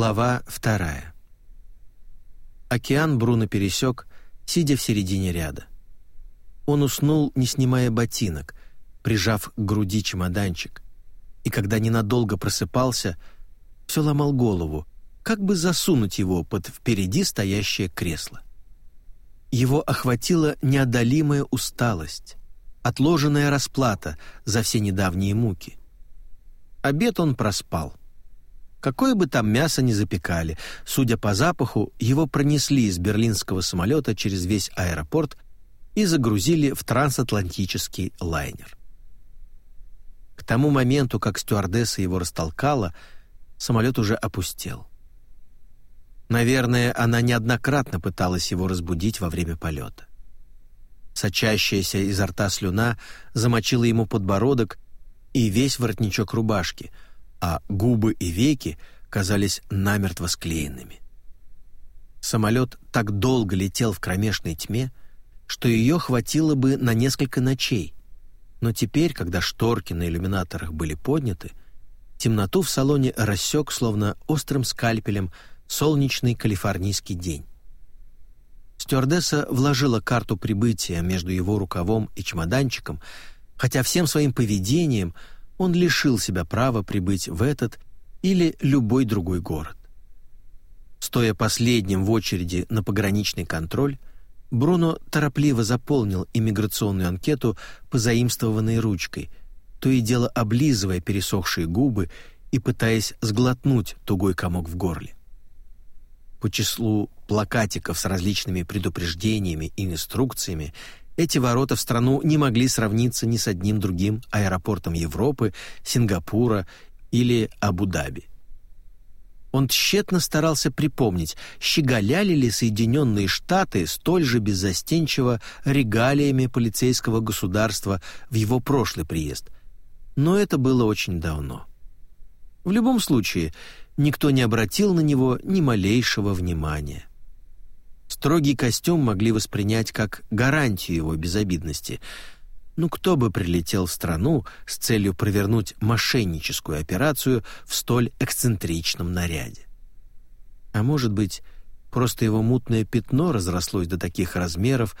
Глава вторая. Океан Бруно пересек, сидя в середине ряда. Он уснул, не снимая ботинок, прижав к груди чемоданчик, и когда ненадолго просыпался, все ломал голову, как бы засунуть его под впереди стоящее кресло. Его охватила неодолимая усталость, отложенная расплата за все недавние муки. Обед он проспал. Какое бы там мясо ни запекали, судя по запаху, его пронесли из берлинского самолета через весь аэропорт и загрузили в трансатлантический лайнер. К тому моменту, как стюардесса его растолкала, самолет уже опустел. Наверное, она неоднократно пыталась его разбудить во время полета. Сочащаяся изо рта слюна замочила ему подбородок и весь воротничок рубашки — а губы и веки казались намертво склеенными. Самолет так долго летел в кромешной тьме, что ее хватило бы на несколько ночей, но теперь, когда шторки на иллюминаторах были подняты, темноту в салоне рассек, словно острым скальпелем, солнечный калифорнийский день. Стюардесса вложила карту прибытия между его рукавом и чемоданчиком, хотя всем своим поведением – он лишил себя права прибыть в этот или любой другой город. Стоя последним в очереди на пограничный контроль, Бруно торопливо заполнил иммиграционную анкету позаимствованной ручкой, то и дело облизывая пересохшие губы и пытаясь сглотнуть тугой комок в горле. По числу плакатиков с различными предупреждениями и инструкциями эти ворота в страну не могли сравниться ни с одним другим аэропортом Европы, Сингапура или Абу-Даби. Он тщетно старался припомнить, щеголяли ли Соединенные Штаты столь же беззастенчиво регалиями полицейского государства в его прошлый приезд. Но это было очень давно. В любом случае, никто не обратил на него ни малейшего внимания. Строгий костюм могли воспринять как гарантию его безобидности. Ну кто бы прилетел в страну с целью провернуть мошенническую операцию в столь эксцентричном наряде? А может быть, просто его мутное пятно разрослось до таких размеров,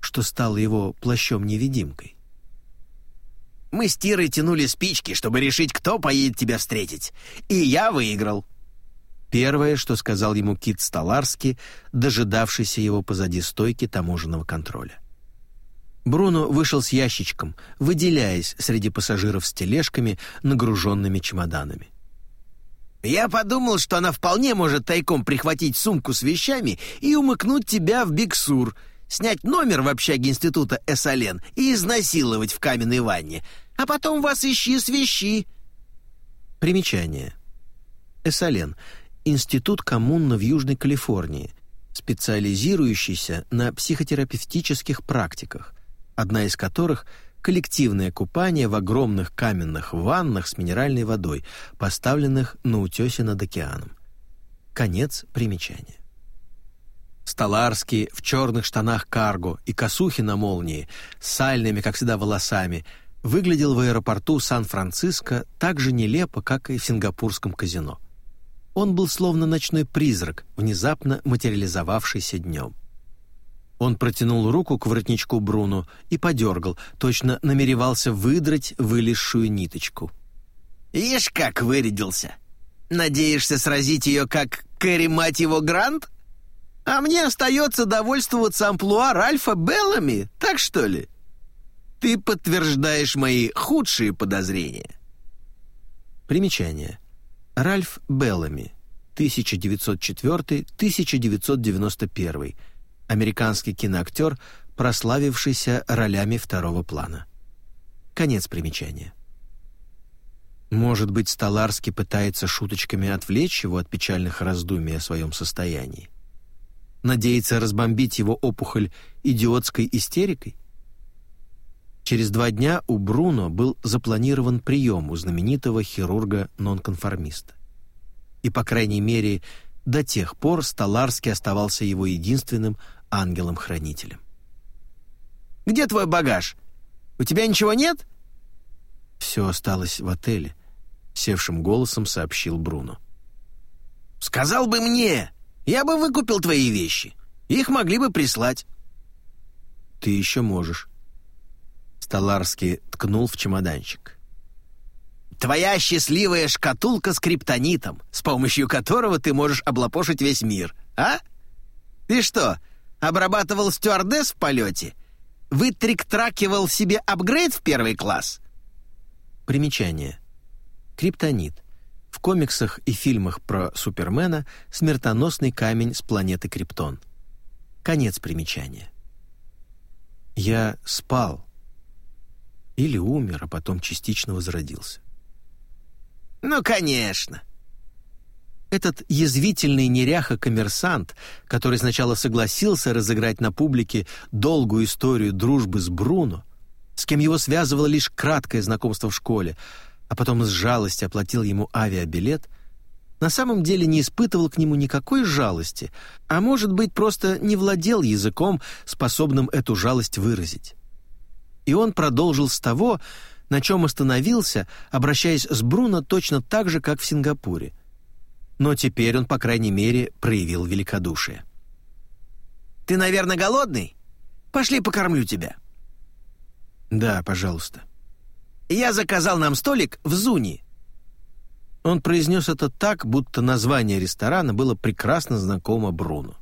что стало его плащом-невидимкой? Мы с Тирой тянули спички, чтобы решить, кто поедет тебя встретить. И я выиграл. Первое, что сказал ему Кит Столарский, дожидавшийся его позади стойки таможенного контроля. Бруно вышел с ящичком, выделяясь среди пассажиров с тележками, нагруженными чемоданами. «Я подумал, что она вполне может тайком прихватить сумку с вещами и умыкнуть тебя в Биксур, снять номер в общаге института Эсален и изнасиловать в каменной ванне, а потом вас ищи с вещи». Примечание. Эсален Институт коммуна в Южной Калифорнии, специализирующийся на психотерапевтических практиках, одна из которых – коллективное купание в огромных каменных ваннах с минеральной водой, поставленных на утесе над океаном. Конец примечания. Столарский в черных штанах карго и косухи на молнии, с сальными, как всегда, волосами, выглядел в аэропорту Сан-Франциско так же нелепо, как и в сингапурском казино. Он был словно ночной призрак, внезапно материализовавшийся днем. Он протянул руку к воротничку Бруно и подергал, точно намеревался выдрать вылезшую ниточку. «Ишь, как вырядился! Надеешься сразить ее, как Кэрри, мать его, Грант? А мне остается довольствоваться амплуа Ральфа Беллами, так что ли? Ты подтверждаешь мои худшие подозрения». Примечание. Ральф Беллами, 1904-1991, американский киноактер, прославившийся ролями второго плана. Конец примечания. Может быть, Столарский пытается шуточками отвлечь его от печальных раздумий о своем состоянии? Надеется разбомбить его опухоль идиотской истерикой? Через два дня у Бруно был запланирован прием у знаменитого хирурга-нонконформиста. И, по крайней мере, до тех пор Столарский оставался его единственным ангелом-хранителем. «Где твой багаж? У тебя ничего нет?» «Все осталось в отеле», — севшим голосом сообщил Бруно. Сказал бы мне, я бы выкупил твои вещи. Их могли бы прислать». «Ты еще можешь». Столарский ткнул в чемоданчик. «Твоя счастливая шкатулка с криптонитом, с помощью которого ты можешь облапошить весь мир, а? Ты что, обрабатывал стюардесс в полете? Вытрик-тракивал себе апгрейд в первый класс?» Примечание. Криптонит. В комиксах и фильмах про Супермена смертоносный камень с планеты Криптон. Конец примечания. Я спал. Или умер, а потом частично возродился. «Ну, конечно!» Этот язвительный неряха-коммерсант, который сначала согласился разыграть на публике долгую историю дружбы с Бруно, с кем его связывало лишь краткое знакомство в школе, а потом из жалости оплатил ему авиабилет, на самом деле не испытывал к нему никакой жалости, а может быть, просто не владел языком, способным эту жалость выразить. И он продолжил с того, на чем остановился, обращаясь с Бруно точно так же, как в Сингапуре. Но теперь он, по крайней мере, проявил великодушие. «Ты, наверное, голодный? Пошли покормлю тебя». «Да, пожалуйста». Я заказал нам столик в Зуни». Он произнес это так, будто название ресторана было прекрасно знакомо Бруно.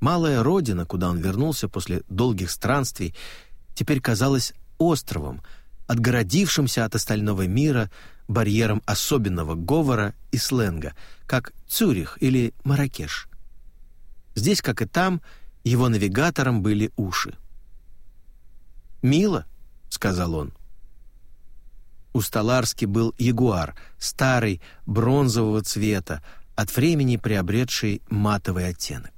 Малая родина, куда он вернулся после долгих странствий, теперь казалась островом, отгородившимся от остального мира барьером особенного говора и сленга, как Цюрих или Маракеш. Здесь, как и там, его навигатором были уши. «Мило», — сказал он. У Столарски был ягуар, старый, бронзового цвета, от времени приобретший матовый оттенок.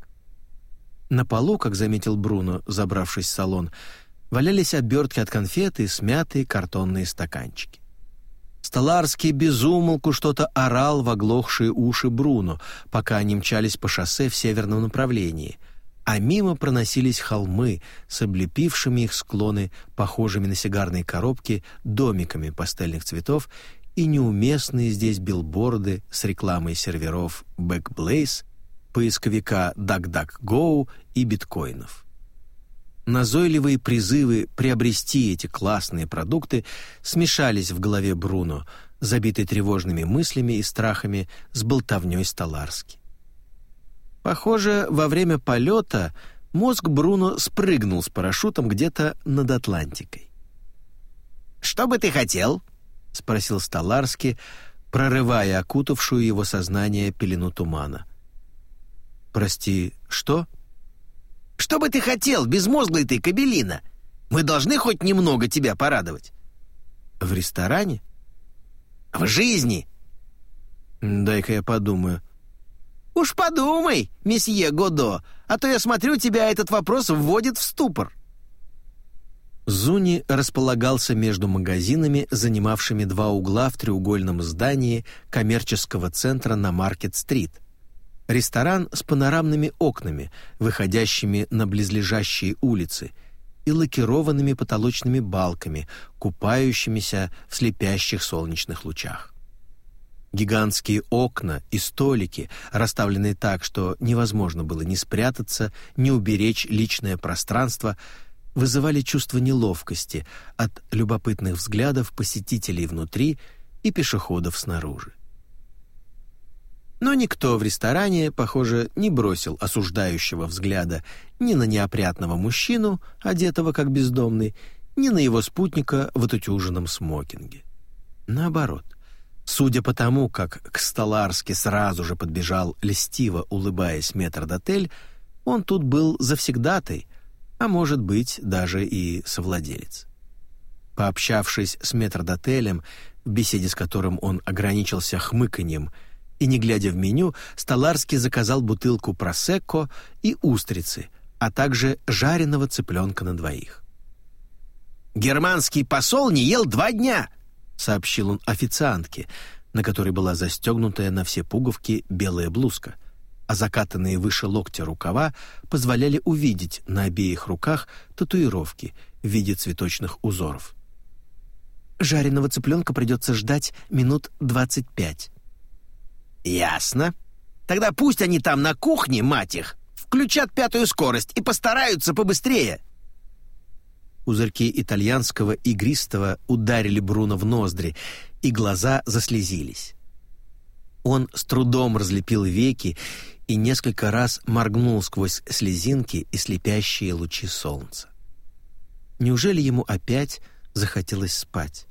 На полу, как заметил Бруно, забравшись в салон, валялись обертки от конфеты и смятые картонные стаканчики. Столарский безумолку что-то орал в оглохшие уши Бруно, пока они мчались по шоссе в северном направлении — а мимо проносились холмы с облепившими их склоны, похожими на сигарные коробки, домиками пастельных цветов и неуместные здесь билборды с рекламой серверов Backblaze, поисковика DuckDuckGo и биткоинов. Назойливые призывы приобрести эти классные продукты смешались в голове Бруно, забитой тревожными мыслями и страхами с болтовней Столарски. Похоже, во время полета мозг Бруно спрыгнул с парашютом где-то над Атлантикой. «Что бы ты хотел?» — спросил Столарский, прорывая окутавшую его сознание пелену тумана. «Прости, что?» «Что бы ты хотел, безмозглый ты, Кабелина? Мы должны хоть немного тебя порадовать». «В ресторане?» «В жизни!» «Дай-ка я подумаю. «Уж подумай, месье Годо, а то я смотрю, тебя этот вопрос вводит в ступор». Зуни располагался между магазинами, занимавшими два угла в треугольном здании коммерческого центра на Маркет-стрит. Ресторан с панорамными окнами, выходящими на близлежащие улицы, и лакированными потолочными балками, купающимися в слепящих солнечных лучах. Гигантские окна и столики, расставленные так, что невозможно было ни спрятаться, ни уберечь личное пространство, вызывали чувство неловкости от любопытных взглядов посетителей внутри и пешеходов снаружи. Но никто в ресторане, похоже, не бросил осуждающего взгляда ни на неопрятного мужчину, одетого как бездомный, ни на его спутника в отутюженном смокинге. Наоборот, Судя по тому, как к Столарски сразу же подбежал льстиво улыбаясь метрдотель, он тут был завсегдатай, а может быть, даже и совладелец. Пообщавшись с метрдотелем, в беседе с которым он ограничился хмыканьем, и не глядя в меню, Столарский заказал бутылку просекко и устрицы, а также жареного цыпленка на двоих. «Германский посол не ел два дня!» — сообщил он официантке, на которой была застегнутая на все пуговки белая блузка, а закатанные выше локтя рукава позволяли увидеть на обеих руках татуировки в виде цветочных узоров. «Жареного цыпленка придется ждать минут двадцать пять». «Ясно. Тогда пусть они там на кухне, мать их, включат пятую скорость и постараются побыстрее. Узорки итальянского игристого ударили Бруно в ноздри, и глаза заслезились. Он с трудом разлепил веки и несколько раз моргнул сквозь слезинки и слепящие лучи солнца. Неужели ему опять захотелось спать?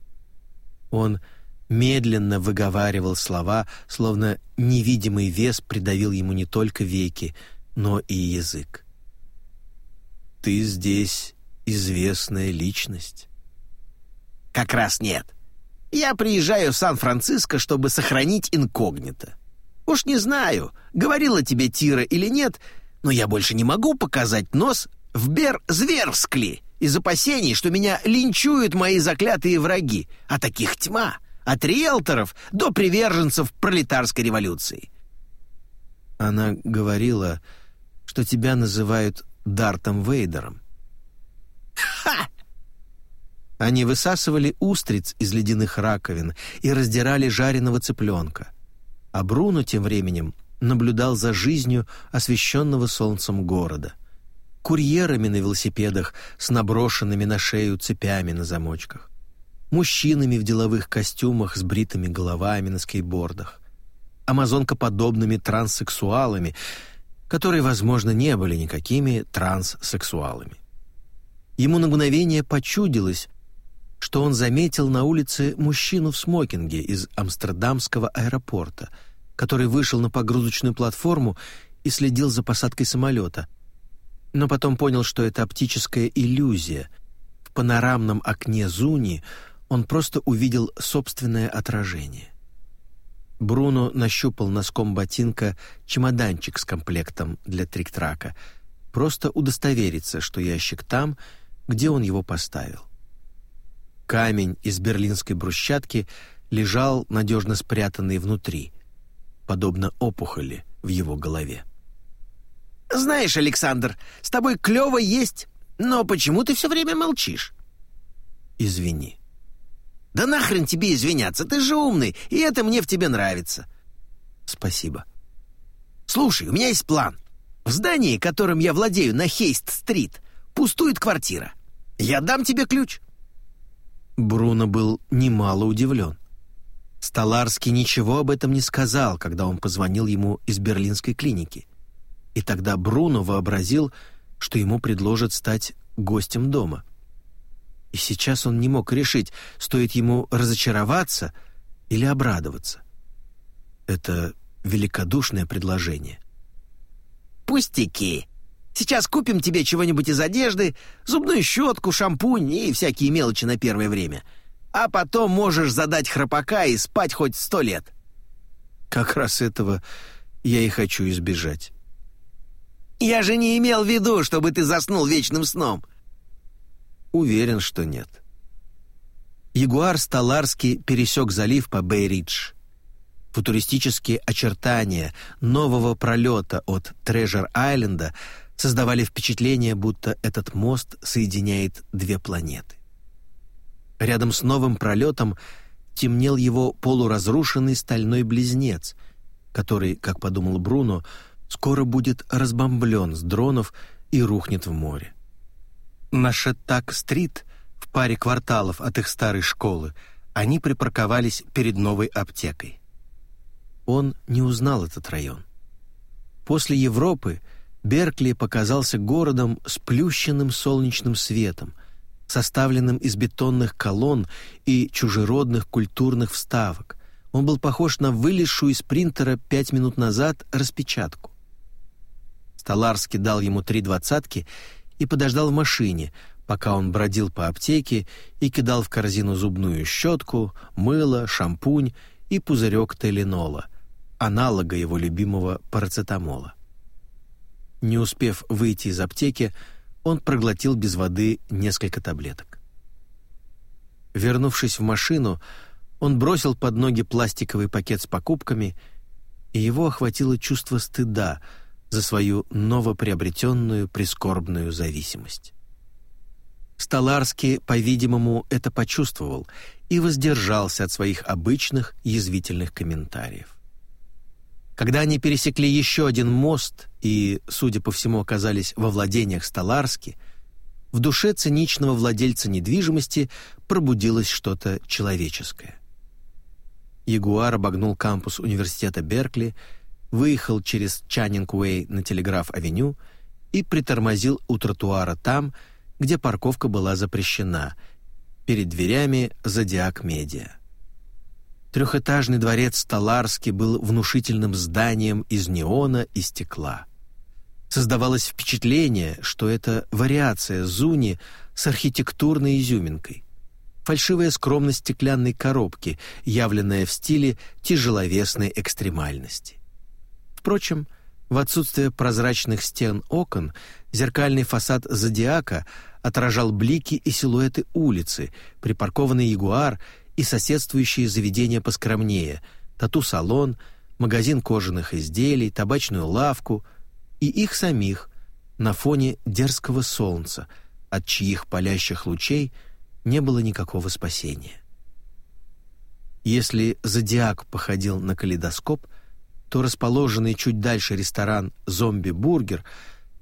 Он медленно выговаривал слова, словно невидимый вес придавил ему не только веки, но и язык. «Ты здесь известная личность?» «Как раз нет. Я приезжаю в Сан-Франциско, чтобы сохранить инкогнито. Уж не знаю, говорила тебе Тира или нет, но я больше не могу показать нос в Бер-Зверскли из опасений, что меня линчуют мои заклятые враги, а таких тьма, от риэлторов до приверженцев пролетарской революции». Она говорила, что тебя называют Дартом Вейдером. «Ха!» Они высасывали устриц из ледяных раковин и раздирали жареного цыпленка. А Бруно тем временем наблюдал за жизнью освещенного солнцем города. Курьерами на велосипедах с наброшенными на шею цепями на замочках. Мужчинами в деловых костюмах с бритыми головами на скейтбордах. Амазонкоподобными транссексуалами — которые, возможно, не были никакими транссексуалами. Ему на мгновение почудилось, что он заметил на улице мужчину в смокинге из Амстердамского аэропорта, который вышел на погрузочную платформу и следил за посадкой самолета, но потом понял, что это оптическая иллюзия. В панорамном окне Зуни он просто увидел собственное отражение. Бруно нащупал носком ботинка чемоданчик с комплектом для трик-трака, просто удостовериться, что ящик там, где он его поставил. Камень из берлинской брусчатки лежал надежно спрятанный внутри, подобно опухоли в его голове. «Знаешь, Александр, с тобой клёво есть, но почему ты все время молчишь?» «Извини», «Да нахрен тебе извиняться, ты же умный, и это мне в тебе нравится». «Спасибо». «Слушай, у меня есть план. В здании, которым я владею на Хейст-стрит, пустует квартира. Я дам тебе ключ». Бруно был немало удивлен. Столарский ничего об этом не сказал, когда он позвонил ему из берлинской клиники. И тогда Бруно вообразил, что ему предложат стать гостем дома. И сейчас он не мог решить, стоит ему разочароваться или обрадоваться. Это великодушное предложение. «Пустяки. Сейчас купим тебе чего-нибудь из одежды, зубную щетку, шампунь и всякие мелочи на первое время. А потом можешь задать храпака и спать хоть сто лет». «Как раз этого я и хочу избежать». «Я же не имел в виду, чтобы ты заснул вечным сном», Уверен, что нет. Ягуар Сталарский пересек залив по Бэй-Ридж. Футуристические очертания нового пролета от Трежер-Айленда создавали впечатление, будто этот мост соединяет две планеты. Рядом с новым пролетом темнел его полуразрушенный стальной близнец, который, как подумал Бруно, скоро будет разбомблен с дронов и рухнет в море. На Шеттак-стрит, в паре кварталов от их старой школы, они припарковались перед новой аптекой. Он не узнал этот район. После Европы Беркли показался городом с плющенным солнечным светом, составленным из бетонных колонн и чужеродных культурных вставок. Он был похож на вылезшую из принтера пять минут назад распечатку. Столарский дал ему три двадцатки и подождал в машине, пока он бродил по аптеке и кидал в корзину зубную щетку, мыло, шампунь и пузырек теленола, аналога его любимого парацетамола. Не успев выйти из аптеки, он проглотил без воды несколько таблеток. Вернувшись в машину, он бросил под ноги пластиковый пакет с покупками, и его охватило чувство стыда — за свою новоприобретенную прискорбную зависимость. Столарский, по-видимому, это почувствовал и воздержался от своих обычных язвительных комментариев. Когда они пересекли еще один мост и, судя по всему, оказались во владениях Столарски, в душе циничного владельца недвижимости пробудилось что-то человеческое. Ягуар обогнул кампус университета Беркли, выехал через Чаннинг-Уэй на Телеграф-авеню и притормозил у тротуара там, где парковка была запрещена, перед дверями «Зодиак Медиа». Трехэтажный дворец Столарский был внушительным зданием из неона и стекла. Создавалось впечатление, что это вариация Зуни с архитектурной изюминкой. Фальшивая скромность стеклянной коробки, явленная в стиле тяжеловесной экстремальности. Впрочем, в отсутствие прозрачных стен окон зеркальный фасад «Зодиака» отражал блики и силуэты улицы, припаркованный «Ягуар» и соседствующие заведения поскромнее — тату-салон, магазин кожаных изделий, табачную лавку и их самих на фоне дерзкого солнца, от чьих палящих лучей не было никакого спасения. Если «Зодиак» походил на калейдоскоп, то расположенный чуть дальше ресторан «Зомби-бургер»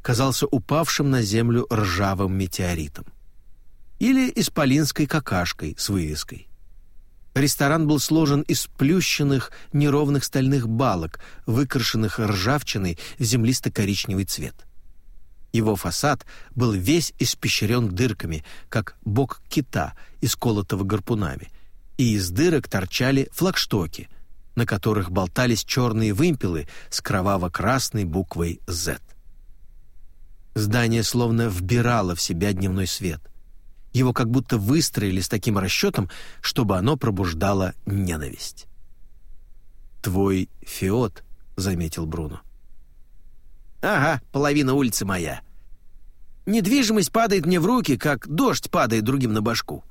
казался упавшим на землю ржавым метеоритом. Или исполинской какашкой с вывеской. Ресторан был сложен из плющенных, неровных стальных балок, выкрашенных ржавчиной в землисто-коричневый цвет. Его фасад был весь испещрен дырками, как бок кита, исколотого гарпунами, и из дырок торчали флагштоки, на которых болтались черные вымпелы с кроваво-красной буквой «Z». Здание словно вбирало в себя дневной свет. Его как будто выстроили с таким расчетом, чтобы оно пробуждало ненависть. «Твой Феод», — заметил Бруно. «Ага, половина улицы моя. Недвижимость падает мне в руки, как дождь падает другим на башку».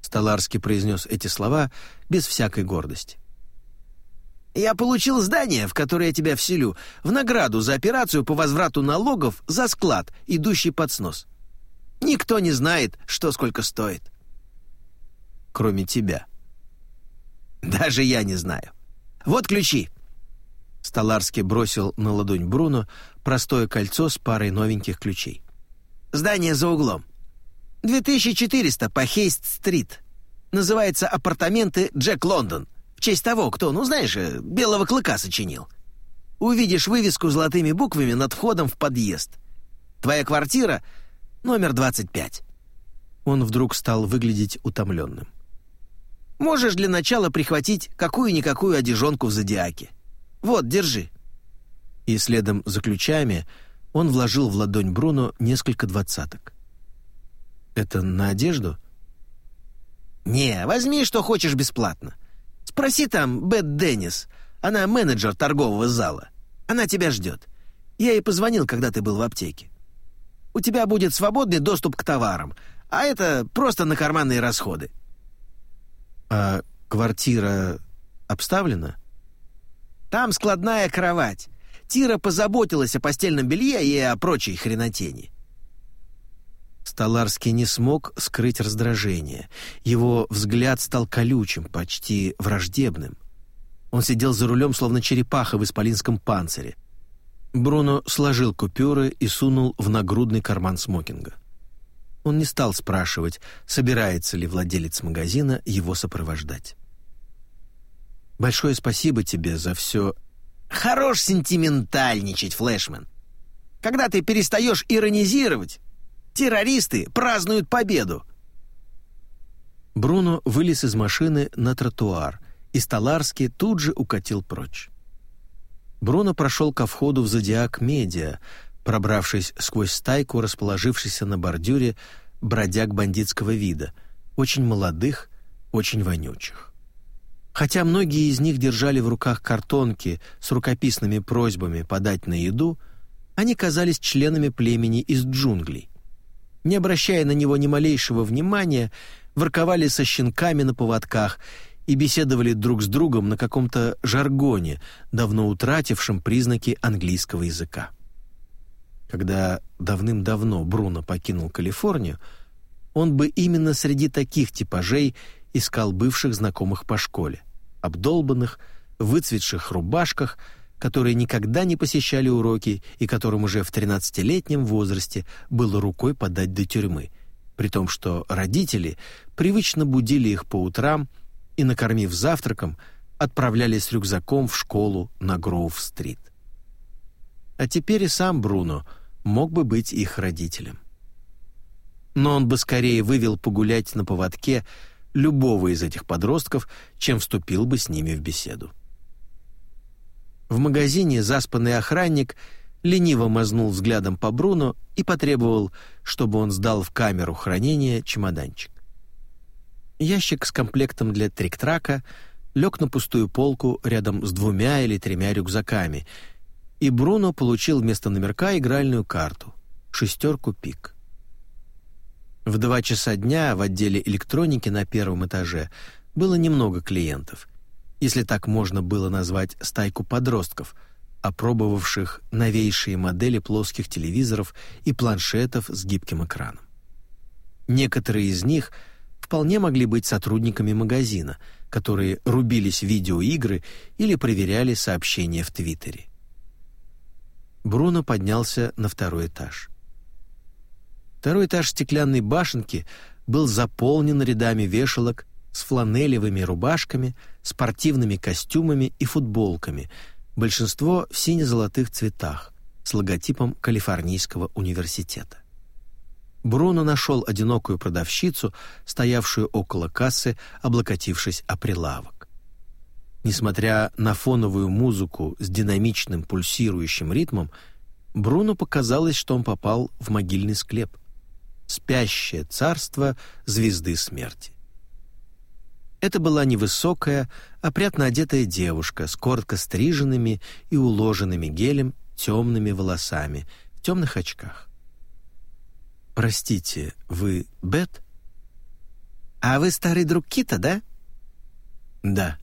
Столарский произнес эти слова без всякой гордости. «Я получил здание, в которое я тебя вселю, в награду за операцию по возврату налогов за склад, идущий под снос. Никто не знает, что сколько стоит. Кроме тебя. Даже я не знаю. Вот ключи. Столарский бросил на ладонь Бруно простое кольцо с парой новеньких ключей. Здание за углом. 2400 по Хейст-стрит. Называется «Апартаменты Джек Лондон». В честь того, кто, ну знаешь, э, белого клыка сочинил. Увидишь вывеску золотыми буквами над входом в подъезд. Твоя квартира номер 25». Он вдруг стал выглядеть утомленным. «Можешь для начала прихватить какую-никакую одежонку в зодиаке. Вот, держи». И следом за ключами он вложил в ладонь Бруно несколько двадцаток. «Это на одежду?» «Не, возьми, что хочешь бесплатно. Спроси там Бет Деннис, она менеджер торгового зала. Она тебя ждет. Я ей позвонил, когда ты был в аптеке у тебя будет свободный доступ к товарам, а это просто на карманные расходы». «А квартира обставлена?» «Там складная кровать. Тира позаботилась о постельном белье и о прочей хренотени». Столарский не смог скрыть раздражение. Его взгляд стал колючим, почти враждебным. Он сидел за рулем, словно черепаха в исполинском панцире — Бруно сложил купюры и сунул в нагрудный карман смокинга. Он не стал спрашивать, собирается ли владелец магазина его сопровождать. «Большое спасибо тебе за все...» «Хорош сентиментальничать, Флэшмен. Когда ты перестаешь иронизировать, террористы празднуют победу». Бруно вылез из машины на тротуар, и Столарский тут же укатил прочь. Бруно прошел ко входу в «Зодиак Медиа», пробравшись сквозь стайку, расположившейся на бордюре бродяг бандитского вида, очень молодых, очень вонючих. Хотя многие из них держали в руках картонки с рукописными просьбами подать на еду, они казались членами племени из джунглей. Не обращая на него ни малейшего внимания, ворковали со щенками на поводках и беседовали друг с другом на каком-то жаргоне, давно утратившем признаки английского языка. Когда давным-давно Бруно покинул Калифорнию, он бы именно среди таких типажей искал бывших знакомых по школе, обдолбанных, выцветших рубашках, которые никогда не посещали уроки и которым уже в 13-летнем возрасте было рукой подать до тюрьмы, при том, что родители привычно будили их по утрам и, накормив завтраком, отправлялись с рюкзаком в школу на Гроув-стрит. А теперь и сам Бруно мог бы быть их родителем. Но он бы скорее вывел погулять на поводке любого из этих подростков, чем вступил бы с ними в беседу. В магазине заспанный охранник лениво мазнул взглядом по Бруно и потребовал, чтобы он сдал в камеру хранения чемоданчик. Ящик с комплектом для трик-трака — лег на пустую полку рядом с двумя или тремя рюкзаками, и Бруно получил вместо номерка игральную карту — шестерку пик. В два часа дня в отделе электроники на первом этаже было немного клиентов, если так можно было назвать стайку подростков, опробовавших новейшие модели плоских телевизоров и планшетов с гибким экраном. Некоторые из них вполне могли быть сотрудниками магазина — которые рубились в видеоигры или проверяли сообщения в Твиттере. Бруно поднялся на второй этаж. Второй этаж стеклянной башенки был заполнен рядами вешалок с фланелевыми рубашками, спортивными костюмами и футболками, большинство в сине-золотых цветах, с логотипом Калифорнийского университета. Бруно нашел одинокую продавщицу, стоявшую около кассы, облокотившись о прилавок. Несмотря на фоновую музыку с динамичным пульсирующим ритмом, Бруно показалось, что он попал в могильный склеп. Спящее царство звезды смерти. Это была невысокая, опрятно одетая девушка с коротко стриженными и уложенными гелем темными волосами в темных очках. «Простите, вы Бет?» «А вы старый друг Кита, да?» «Да».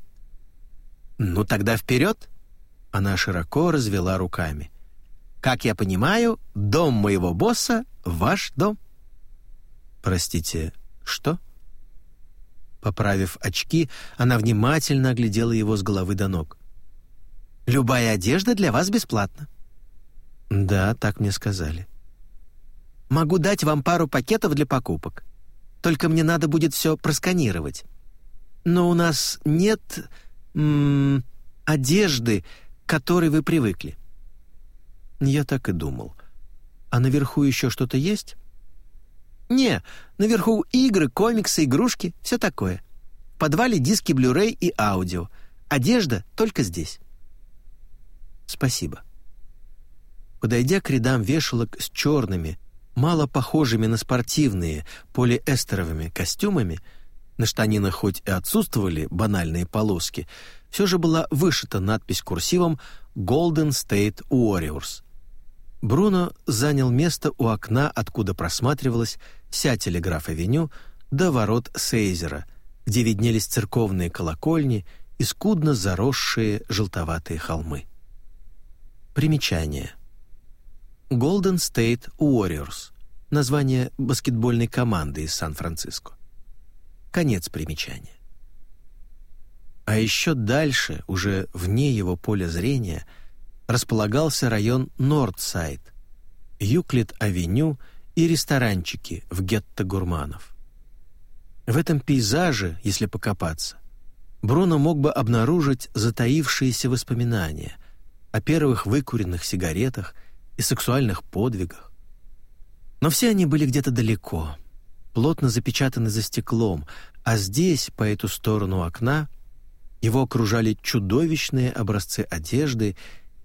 «Ну тогда вперед!» Она широко развела руками. «Как я понимаю, дом моего босса — ваш дом». «Простите, что?» Поправив очки, она внимательно оглядела его с головы до ног. «Любая одежда для вас бесплатна». «Да, так мне сказали». Могу дать вам пару пакетов для покупок. Только мне надо будет все просканировать. Но у нас нет м -м, одежды, к которой вы привыкли». Я так и думал. «А наверху еще что-то есть?» «Не, наверху игры, комиксы, игрушки, все такое. В подвале диски Blu-ray и аудио. Одежда только здесь». «Спасибо». Подойдя к рядам вешалок с черными, мало похожими на спортивные полиэстеровыми костюмами, на штанинах хоть и отсутствовали банальные полоски, все же была вышита надпись курсивом «Golden State Warriors». Бруно занял место у окна, откуда просматривалась вся телеграф-авеню до ворот Сейзера, где виднелись церковные колокольни и скудно заросшие желтоватые холмы. Примечание. Golden State Warriors — название баскетбольной команды из Сан-Франциско. Конец примечания. А еще дальше, уже вне его поля зрения, располагался район Нордсайд, Юклит-авеню и ресторанчики в гетто гурманов. В этом пейзаже, если покопаться, Бруно мог бы обнаружить затаившиеся воспоминания о первых выкуренных сигаретах – и сексуальных подвигах. Но все они были где-то далеко, плотно запечатаны за стеклом, а здесь, по эту сторону окна, его окружали чудовищные образцы одежды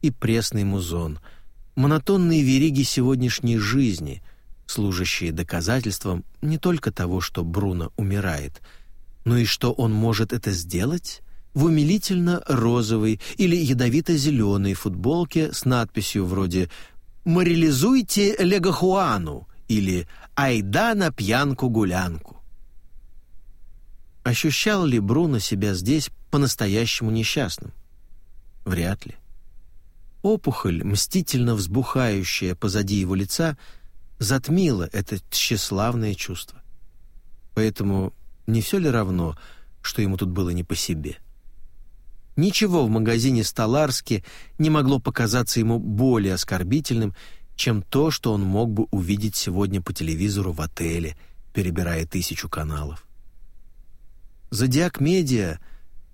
и пресный музон, монотонные вериги сегодняшней жизни, служащие доказательством не только того, что Бруно умирает, но и что он может это сделать в умилительно-розовой или ядовито-зеленой футболке с надписью вроде «Морализуйте Легохуану» или «Айда на пьянку-гулянку». Ощущал ли Бруно себя здесь по-настоящему несчастным? Вряд ли. Опухоль, мстительно взбухающая позади его лица, затмила это тщеславное чувство. Поэтому не все ли равно, что ему тут было не по себе? Ничего в магазине Столарски не могло показаться ему более оскорбительным, чем то, что он мог бы увидеть сегодня по телевизору в отеле, перебирая тысячу каналов. «Зодиак Медиа»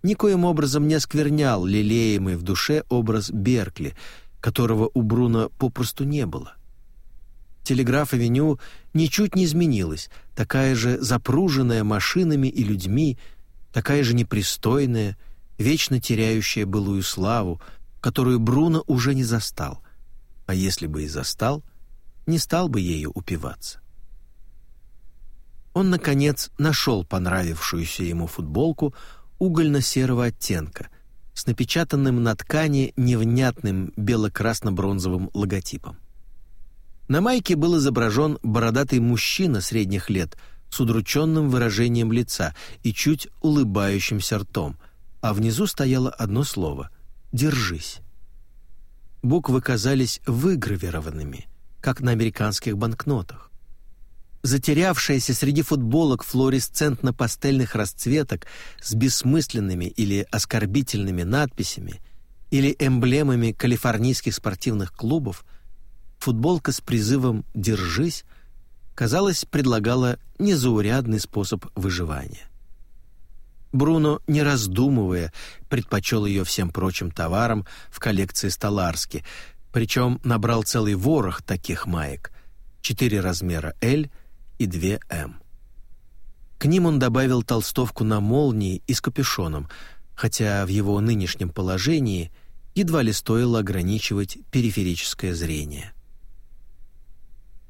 никоим образом не осквернял лелеемый в душе образ Беркли, которого у Бруно попросту не было. Телеграф-авеню ничуть не изменилась, такая же запруженная машинами и людьми, такая же непристойная, вечно теряющая былую славу, которую Бруно уже не застал, а если бы и застал, не стал бы ею упиваться. Он, наконец, нашел понравившуюся ему футболку угольно-серого оттенка с напечатанным на ткани невнятным бело-красно-бронзовым логотипом. На майке был изображен бородатый мужчина средних лет с удрученным выражением лица и чуть улыбающимся ртом, а внизу стояло одно слово «Держись». Буквы казались выгравированными, как на американских банкнотах. Затерявшаяся среди футболок флуоресцентно-пастельных расцветок с бессмысленными или оскорбительными надписями или эмблемами калифорнийских спортивных клубов, футболка с призывом «Держись» казалось, предлагала незаурядный способ выживания. Бруно, не раздумывая, предпочел ее всем прочим товарам в коллекции Столарски, причем набрал целый ворох таких маек, четыре размера L и две М. К ним он добавил толстовку на молнии и с капюшоном, хотя в его нынешнем положении едва ли стоило ограничивать периферическое зрение.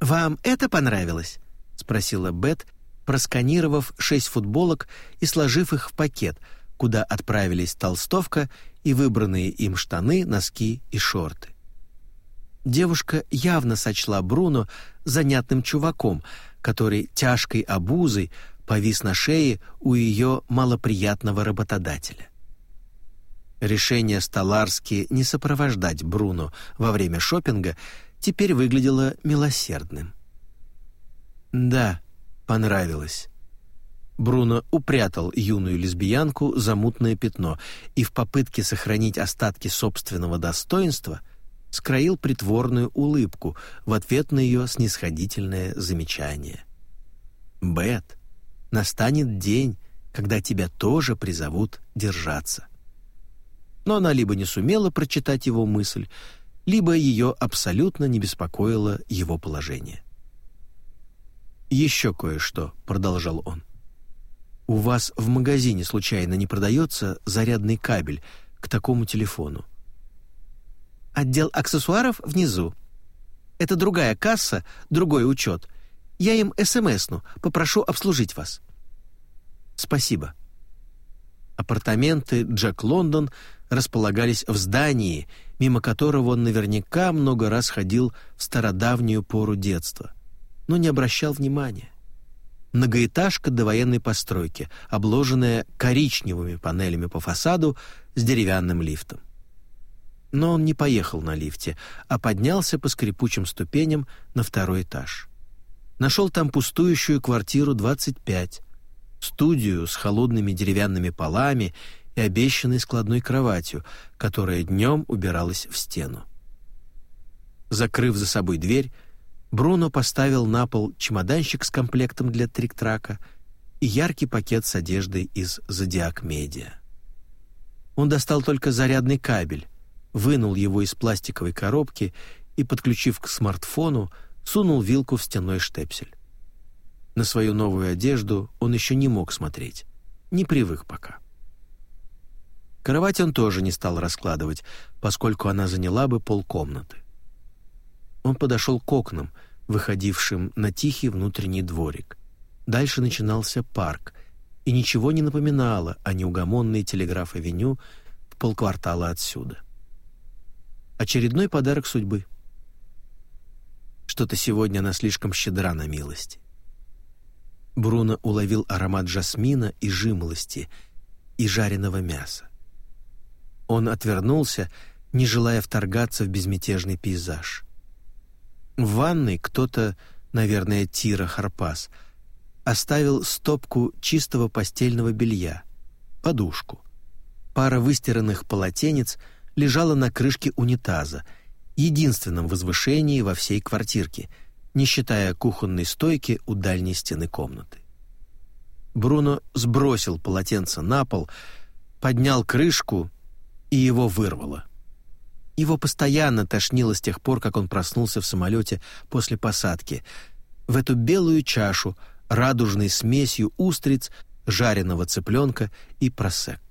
«Вам это понравилось?» — спросила Бет, просканировав шесть футболок и сложив их в пакет, куда отправились толстовка и выбранные им штаны, носки и шорты. Девушка явно сочла Бруно занятным чуваком, который тяжкой обузой повис на шее у ее малоприятного работодателя. Решение Столарски не сопровождать Бруно во время шопинга теперь выглядело милосердным. «Да», понравилось. Бруно упрятал юную лесбиянку за мутное пятно и в попытке сохранить остатки собственного достоинства скроил притворную улыбку в ответ на ее снисходительное замечание. «Бет, настанет день, когда тебя тоже призовут держаться». Но она либо не сумела прочитать его мысль, либо ее абсолютно не беспокоило его положение. «Еще кое-что», — продолжал он. «У вас в магазине случайно не продается зарядный кабель к такому телефону?» «Отдел аксессуаров внизу. Это другая касса, другой учет. Я им СМСну, попрошу обслужить вас». «Спасибо». Апартаменты Джек Лондон располагались в здании, мимо которого он наверняка много раз ходил в стародавнюю пору детства но не обращал внимания. Многоэтажка до военной постройки, обложенная коричневыми панелями по фасаду с деревянным лифтом. Но он не поехал на лифте, а поднялся по скрипучим ступеням на второй этаж. Нашел там пустующую квартиру 25, студию с холодными деревянными полами и обещанной складной кроватью, которая днем убиралась в стену. Закрыв за собой дверь, Бруно поставил на пол чемоданчик с комплектом для трик-трака и яркий пакет с одеждой из «Зодиак Медиа». Он достал только зарядный кабель, вынул его из пластиковой коробки и, подключив к смартфону, сунул вилку в стенной штепсель. На свою новую одежду он еще не мог смотреть, не привык пока. Кровать он тоже не стал раскладывать, поскольку она заняла бы полкомнаты. Он подошел к окнам, выходившим на тихий внутренний дворик. Дальше начинался парк, и ничего не напоминало о неугомонной телеграф-авеню в полквартала отсюда. Очередной подарок судьбы. Что-то сегодня она слишком щедра на милости. Бруно уловил аромат жасмина и жимолости и жареного мяса. Он отвернулся, не желая вторгаться в безмятежный пейзаж. В ванной кто-то, наверное, Тира Харпас, оставил стопку чистого постельного белья, подушку, Пара выстиранных полотенец лежала на крышке унитаза, единственном возвышении во всей квартирке, не считая кухонной стойки у дальней стены комнаты. Бруно сбросил полотенце на пол, поднял крышку, и его вырвало. Его постоянно тошнило с тех пор, как он проснулся в самолете после посадки. В эту белую чашу, радужной смесью устриц, жареного цыпленка и просек.